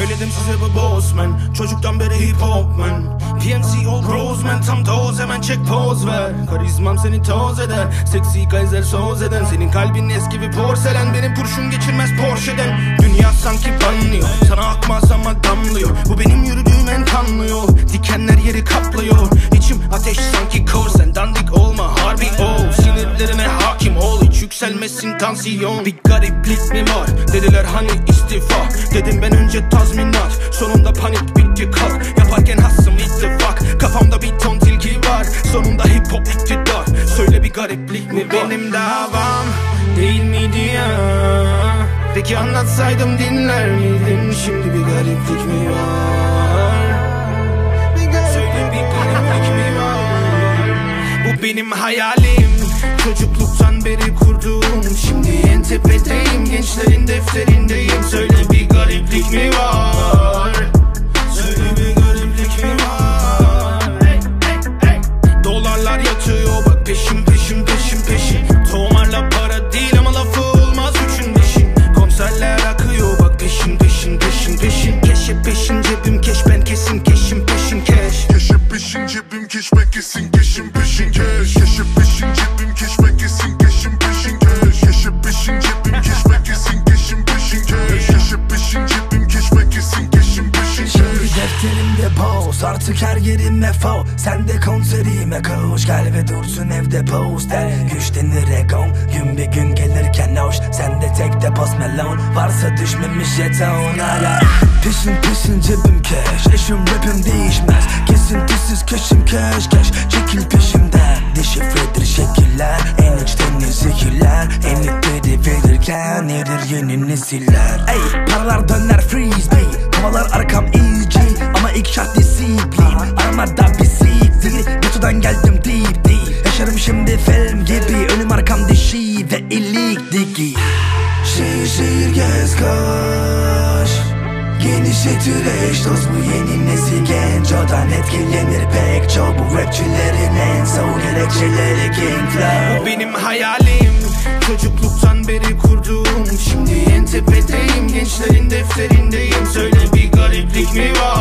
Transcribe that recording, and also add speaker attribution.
Speaker 1: bize bu bossman Çocuktan beri hip hop man. PMC all bros man. Tam doz hemen çek poz ver. Karizmam seni toz eder. Seksi kaiser söz eden. Senin kalbin eski bir porselen. Benim kurşun geçirmez Porsche'den. Dünya sanki banlıyor. Sana akmaz ama damlıyor. Bu benim yürüdüğüm en kanlı yol Dikenler yeri kaplıyor tansiyon Bir gariplik mi var Dediler hani istifa. Dedim ben önce tazminat. Sonunda panik bitti kalk Yaparken hasım ittifak. Kafamda bir ton tilki var. Sonunda hip hop iktidar. Söyle bir gariplik mi var? Benim davam değil miydi ya Peki anlatsaydım dinler miydin? Şimdi bir gariplik mi var? Söyle bir gariplik mi var? Bu benim hayalim. Çocukluktan beri kurduğum Şimdi en tepedeyim Gençlerin defterindeyim. Söyle bir gariplik mi var? Söyle bir gariplik mi var? Hey, hey, hey. Dolarlar yatıyor bak peşim peşim peşim peşim. Tomarla para değil ama lafı olmaz üçün beşin. Konserler akıyor bak peşin peşin peşin peşin Keşe peşin cebim keş ben kesin keşim peşin keş.
Speaker 2: Keşe peşin cebim keşme kesin
Speaker 3: poz Artık her yerim mefo Sen de konserime koş. Gel ve dursun evde poster Güçlenir egom Gün bir gün gelirken hoş. Sen de tek de post melon Varsa düşmemiş jeton hala Peşin peşin cebim cash. Eşim rapim değişmez. Kesintisiz keşim cash cash. Çekil peşimden. Deşifredir şekiller. En içten zehirler. En ipleri verirken Nedir yeni nesiller? Ey paralar döner freeze Havalar arkam easy Ama ilk şart disiplin Armada bir siktir Götüden geldim deep deep. Yaşarım şimdi film gibi. Önüm arkam dişi ve ilik diki Şehir şehir gez koş Genişletir eş dost bu yeni nesil genç. Odan etkilenir pek çok Bu rapçilerin en son gerekçeleri King Flow.
Speaker 1: Bu benim hayalim. Çocukluktan beri kurduğum. Şimdi en tepedeyim. Gençlerin defterindeyim. Söyle bir gariplik mi var